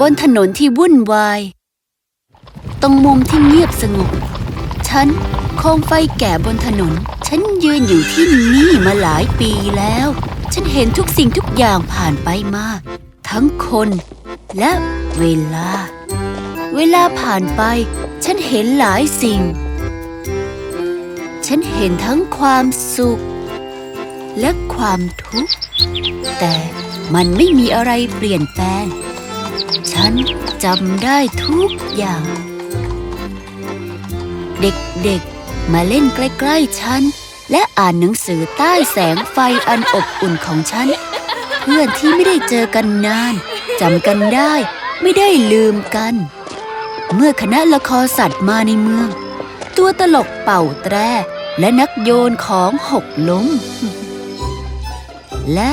บนถนนที่วุ่นวาย ตรงมุมที่เงียบสงบ ฉันโคมไฟแก่บนถนน ฉันยืนอยู่ที่นี่มาหลายปีแล้ว ฉันเห็นทุกสิ่งทุกอย่างผ่านไปมา ทั้งคนและเวลา เวลาผ่านไป ฉันเห็นหลายสิ่ง ฉันเห็นทั้งความสุข และความทุกข์ แต่มันไม่มีอะไรเปลี่ยนแปลง ฉันจำได้ทุกอย่าง เด็กๆ มาเล่นใกล้ๆฉัน และอ่านหนังสือใต้แสงไฟอันอบอุ่นของฉัน เพื่อนที่ไม่ได้เจอกันนานจำกันได้ ไม่ได้ลืมกัน เมื่อคณะละครสัตว์มาในเมือง ตัวตลกเป่าแตรและนักโยนของหกล้ม และ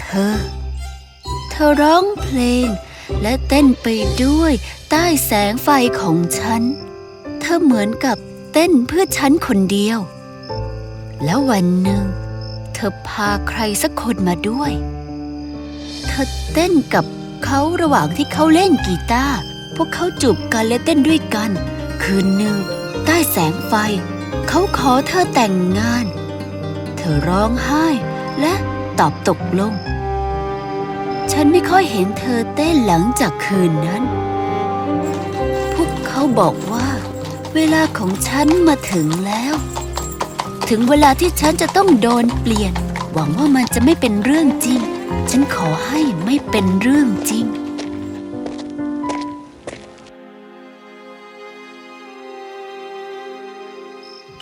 เธอ เธอร้องเพลง และเต้นไปด้วยใต้แสงไฟของฉัน เธอเหมือนกับเต้นเพื่อฉันคนเดียว แล้ววันหนึ่ง เธอพาใครสักคนมาด้วย เธอเต้นกับเขาระหว่างที่เขาเล่นกีตาร์พวกเขาจูบกันและเต้นด้วยกัน คืนหนึ่ง ใต้แสงไฟ เขาขอเธอแต่งงาน เธอร้องไห้และตอบตกลง ฉันไม่ค่อยเห็นเธอเต้นหลังจากคืนนั้น พวกเขาบอกว่า เวลาของฉันมาถึงแล้ว ถึงเวลาที่ฉันจะต้องโดนเปลี่ยน หวังว่ามันจะไม่เป็นเรื่องจริง ฉันขอให้ไม่เป็นเรื่องจริง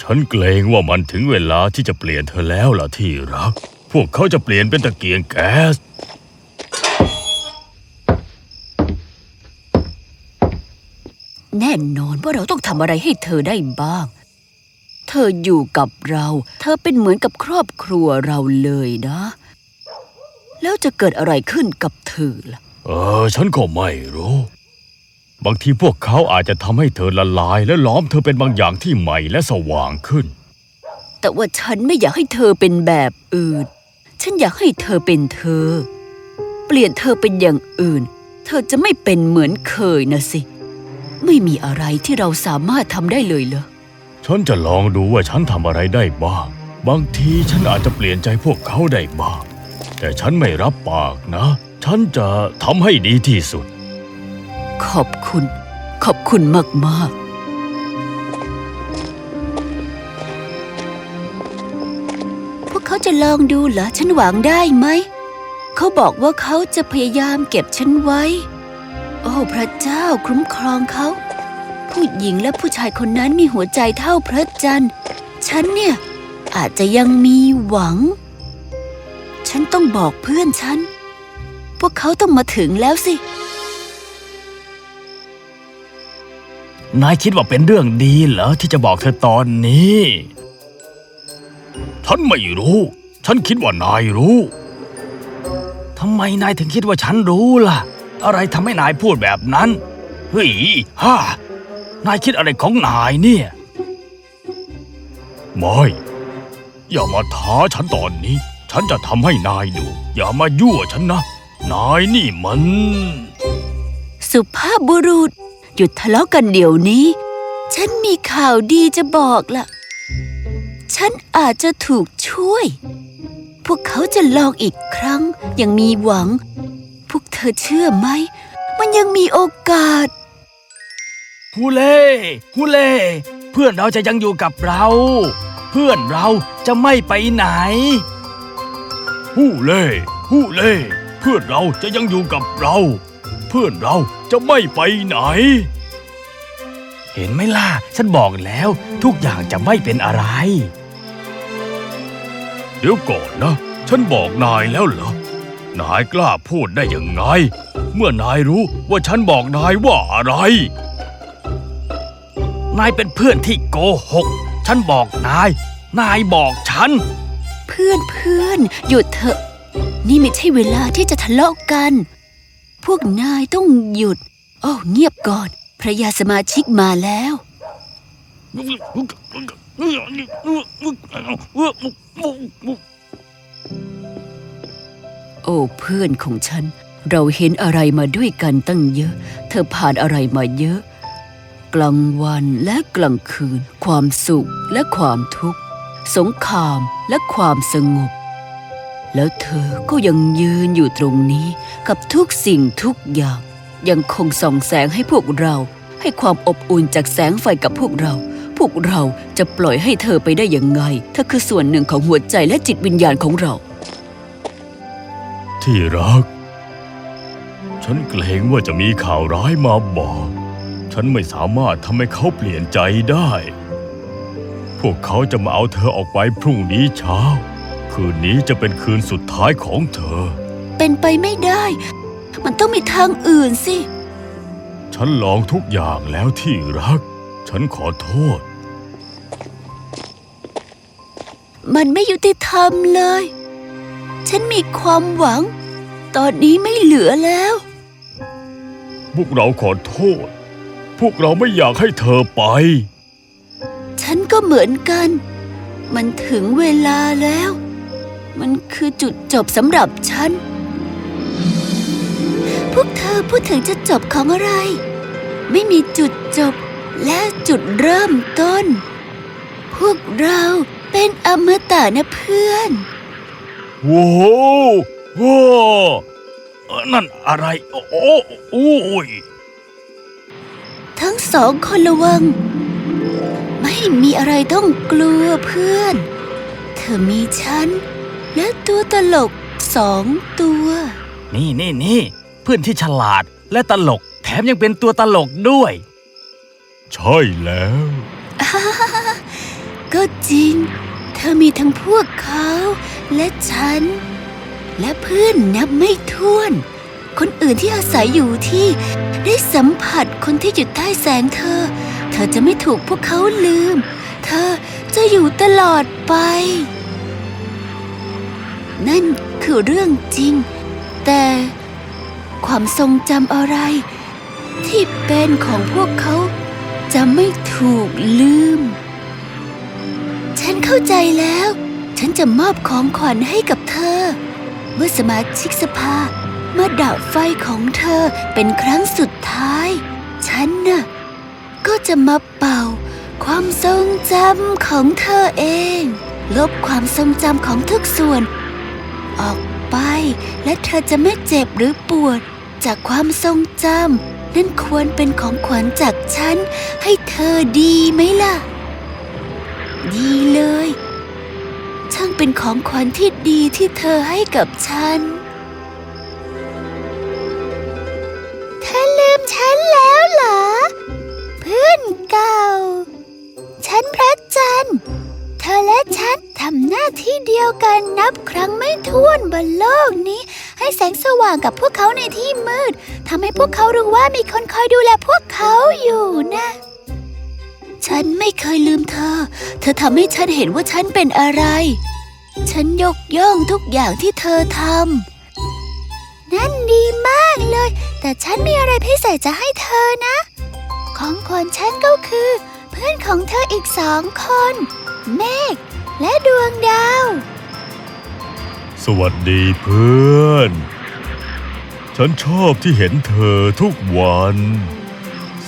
ฉันเกรงว่ามันถึงเวลาที่จะเปลี่ยนเธอแล้วล่ะที่รัก พวกเขาจะเปลี่ยนเป็นตะเกียงแก๊ส แน่นอน ว่าเราต้องทำอะไรให้เธอได้บ้าง เธออยู่กับเรา เธอเป็นเหมือนกับครอบครัวเราเลยนะ แล้วจะเกิดอะไรขึ้นกับเธอล่ะ เออ ฉันก็ไม่รู้ บางทีพวกเขาอาจจะทำให้เธอละลาย และล้อมเธอเป็นบางอย่างที่ใหม่และสว่างขึ้น แต่ว่าฉันไม่อยากให้เธอเป็นแบบอื่น ฉันอยากให้เธอเป็นเธอ เปลี่ยนเธอเป็นอย่างอื่น เธอจะไม่เป็นเหมือนเคยนะสิไม่มีอะไรที่เราสามารถทำได้เลยเหรอ ฉันจะลองดูว่าฉันทำอะไรได้บ้าง บางทีฉันอาจจะเปลี่ยนใจพวกเขาได้บ้าง แต่ฉันไม่รับปากนะ ฉันจะทำให้ดีที่สุด ขอบคุณ ขอบคุณมากๆพวกเขาจะลองดูเหรอฉันหวังได้ไหม เขาบอกว่าเขาจะพยายามเก็บฉันไว้ โอ้พระเจ้าคุ้มครองเขา ผู้หญิงและผู้ชายคนนั้นมีหัวใจเท่าพระจันทร์ ฉันเนี่ย อาจจะยังมีหวัง ฉันต้องบอกเพื่อนฉัน พวกเขาต้องมาถึงแล้วสิ นายคิดว่าเป็นเรื่องดีเหรอที่จะบอกเธอตอนนี้ ฉันไม่รู้ ฉันคิดว่านายรู้ ทำไมนายถึงคิดว่าฉันรู้ล่ะ อะไรทำให้นายพูดแบบนั้น เฮ้ยฮ่า นายคิดอะไรของนายเนี่ย ไม่ อย่ามาท้าฉันตอนนี้ ฉันจะทำให้นายดู อย่ามายั่วฉันนะ นายนี่มัน สุภาพบุรุษ หยุดทะเลาะกันเดี๋ยวนี้ ฉันมีข่าวดีจะบอกล่ะ ฉันอาจจะถูกช่วย พวกเขาจะลองอีกครั้ง ยังมีหวัง พวกเธอเชื่อไหม มันยังมีโอกาส ฮูเล่ฮูเล่เพื่อนเราจะยังอยู่กับเรา เพื่อนเราจะไม่ไปไหนฮูเล่ฮูเล่เพื่อนเราจะยังอยู่กับเรา เพื่อนเราจะไม่ไปไหน เห็นไหมล่ะฉันบอกแล้ว ทุกอย่างจะไม่เป็นอะไร เดี๋ยวก่อนนะ ฉันบอกนายแล้วเหรอนายกล้าพูดได้ยังไง เมื่อนายรู้ว่าฉันบอกนายว่าอะไร นายเป็นเพื่อนที่โกหก ฉันบอกนาย นายบอกฉัน เพื่อนเพื่อนหยุดเถอะ นี่ไม่ใช่เวลาที่จะทะเลาะกัน พวกนายต้องหยุด โอ้เงียบก่อน พระยาสมาชิกมาแล้ว โอ้เพื่อนของฉัน เราเห็นอะไรมาด้วยกันตั้งเยอะ เธอผ่านอะไรมาเยอะ กลางวันและกลางคืน ความสุขและความทุกข์ สงครามและความสงบ แล้วเธอก็ยังยืนอยู่ตรงนี้กับทุกสิ่งทุกอย่าง ยังคงส่องแสงให้พวกเราให้ความอบอุ่นจากแสงไฟกับพวกเรา พวกเราจะปล่อยให้เธอไปได้ยังไง เธอคือส่วนหนึ่งของหัวใจและจิตวิญญาณของเรา ที่รัก ฉันเกรงว่าจะมีข่าวร้ายมาบอก ฉันไม่สามารถทำให้เขาเปลี่ยนใจได้ พวกเขาจะมาเอาเธอออกไปพรุ่งนี้เช้า คืนนี้จะเป็นคืนสุดท้ายของเธอ เป็นไปไม่ได้ มันต้องมีทางอื่นสิ ฉันลองทุกอย่างแล้วที่รัก ฉันขอโทษ มันไม่ยุติธรรมเลย ฉันมีความหวัง ตอนนี้ไม่เหลือแล้ว พวกเราขอโทษ พวกเราไม่อยากให้เธอไป ฉันก็เหมือนกัน มันถึงเวลาแล้ว มันคือจุดจบสำหรับฉัน พวกเธอพูดถึงจุดจบของอะไร ไม่มีจุดจบและจุดเริ่มต้น พวกเราเป็นอมตะนะเพื่อนโว้โหโว้เอ่อนั่นอะไร โอ้โอ้โอ้ย ทั้งสองคนระวัง ไม่มีอะไรต้องกลัวเพื่อน เธอมีฉัน และตัวตลกสองตัว นี่นี่นี่เพื่อนที่ฉลาดและตลก แถมยังเป็นตัวตลกด้วย ใช่แล้ว ก็จริง เธอมีทั้งพวกเขาและฉัน และเพื่อนนับไม่ถ้วน คนอื่นที่อาศัยอยู่ที่ ได้สัมผัสคนที่อยู่ใต้แสงเธอ เธอจะไม่ถูกพวกเขาลืม เธอจะอยู่ตลอดไป นั่นคือเรื่องจริง แต่ความทรงจำอะไร ที่เป็นของพวกเขาจะไม่ถูกลืม ฉันเข้าใจแล้ว ฉันจะมอบของขวัญให้กับเธอ เมื่อสมาชิกสภา เมาดับไฟของเธอเป็นครั้งสุดท้าย ฉันน่ะก็จะมาเป่า ความทรงจำของเธอเอง ลบความทรงจำของทุกส่วน ออกไปและเธอจะไม่เจ็บหรือปวด จากความทรงจำนั่นควรเป็นของขวัญจากฉัน ให้เธอดีไหมล่ะ ดีเลย ช่างเป็นของขวัญที่ดีที่เธอให้กับฉัน เหรอ เพื่อนเก่า ฉันพระจันทร์ เธอและฉันทำหน้าที่เดียวกันนับครั้งไม่ถ้วนบนโลกนี้ ให้แสงสว่างกับพวกเขาในที่มืดทำให้พวกเขารู้ว่ามีคนคอยดูแลพวกเขาอยู่นะฉันไม่เคยลืมเธอ เธอทำให้ฉันเห็นว่าฉันเป็นอะไร ฉันยกย่องทุกอย่างที่เธอทำ นั่นดีมากเลย แต่ฉันมีอะไรพิเศษจะให้เธอนะ ของขวัญฉันก็คือ เพื่อนของเธออีกสองคน เมฆและดวงดาว สวัสดีเพื่อน ฉันชอบที่เห็นเธอทุกวัน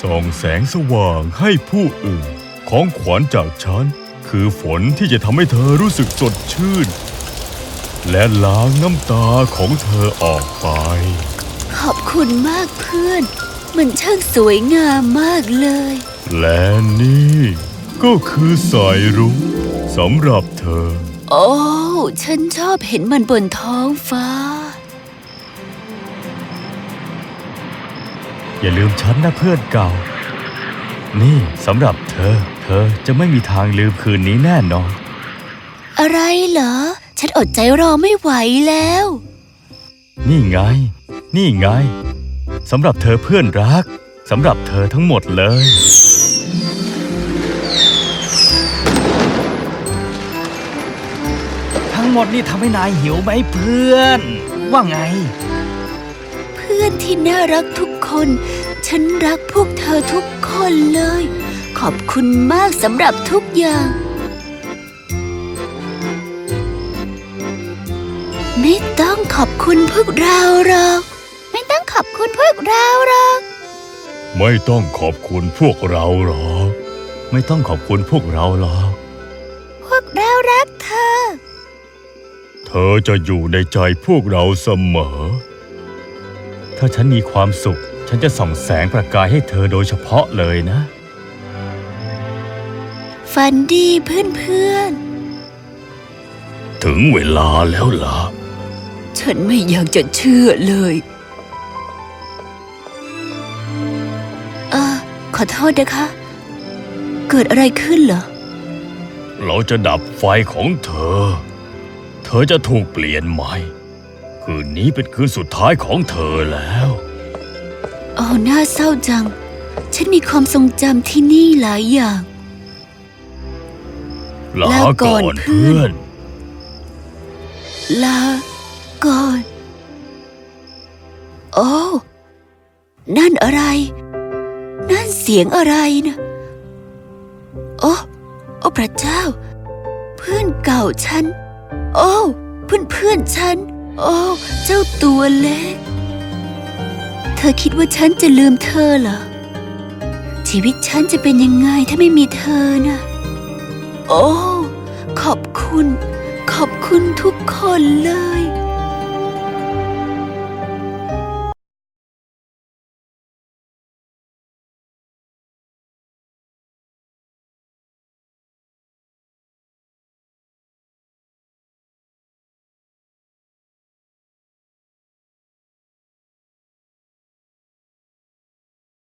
ส่องแสงสว่างให้ผู้อื่น ของขวัญจากฉัน คือฝนที่จะทำให้เธอรู้สึกสดชื่น และล้างน้ำตาของเธอออกไป ขอบคุณมากเพื่อน มันช่างสวยงามมากเลย และนี่ก็คือสายรุ้งสำหรับเธอ โอ้ ฉันชอบเห็นมันบนท้องฟ้า อย่าลืมฉันนะเพื่อนเก่า นี่สำหรับเธอ เธอจะไม่มีทางลืมคืนนี้แน่นอน อะไรเหรอ ฉันอดใจรอไม่ไหวแล้ว นี่ไง นี่ไงสำหรับเธอเพื่อนรักสำหรับเธอทั้งหมดเลย ทั้งหมดนี่ทำให้นายหิวไหมเพื่อน ว่าไง เพื่อนที่น่ารักทุกคน ฉันรักพวกเธอทุกคนเลย ขอบคุณมากสำหรับทุกอย่าง ไม่ต้องขอบคุณพวกเราหรอกคุณพวกเราหรอก ไม่ต้องขอบคุณพวกเราหรอก ไม่ต้องขอบคุณพวกเราหรอก พวกเรารักเธอ เธอจะอยู่ในใจพวกเราเสมอ ถ้าฉันมีความสุข ฉันจะส่องแสงประกายให้เธอโดยเฉพาะเลยนะ ฝันดีเพื่อนถึงเวลาแล้วล่ะๆ ฉันไม่อยากจะเชื่อเลย เออขอโทษนะคะ เกิดอะไรขึ้นเหรอ เราจะดับไฟของเธอ เธอจะถูกเปลี่ยนใหม่ คืนนี้เป็นคืนสุดท้ายของเธอแล้วโอ้น่าเศร้าจัง ฉันมีความทรงจำที่นี่หลายอย่างลาลาก่ก่ออนนเพื่เพื่ออนนลา ก่อน โอ้ นั่นอะไร นั่นเสียงอะไรนะโอ้โอ้พระเจ้า เพื่อนเก่าฉัน โอ้ เพื่อนเพื่อนฉัน โอ้ เจ้าตัวเล็ก เธอคิดว่าฉันจะลืมเธอเหรอ ชีวิตฉันจะเป็นยังไงถ้าไม่มีเธอนะ โอ้ ขอบคุณ ขอบคุณทุกคนเลย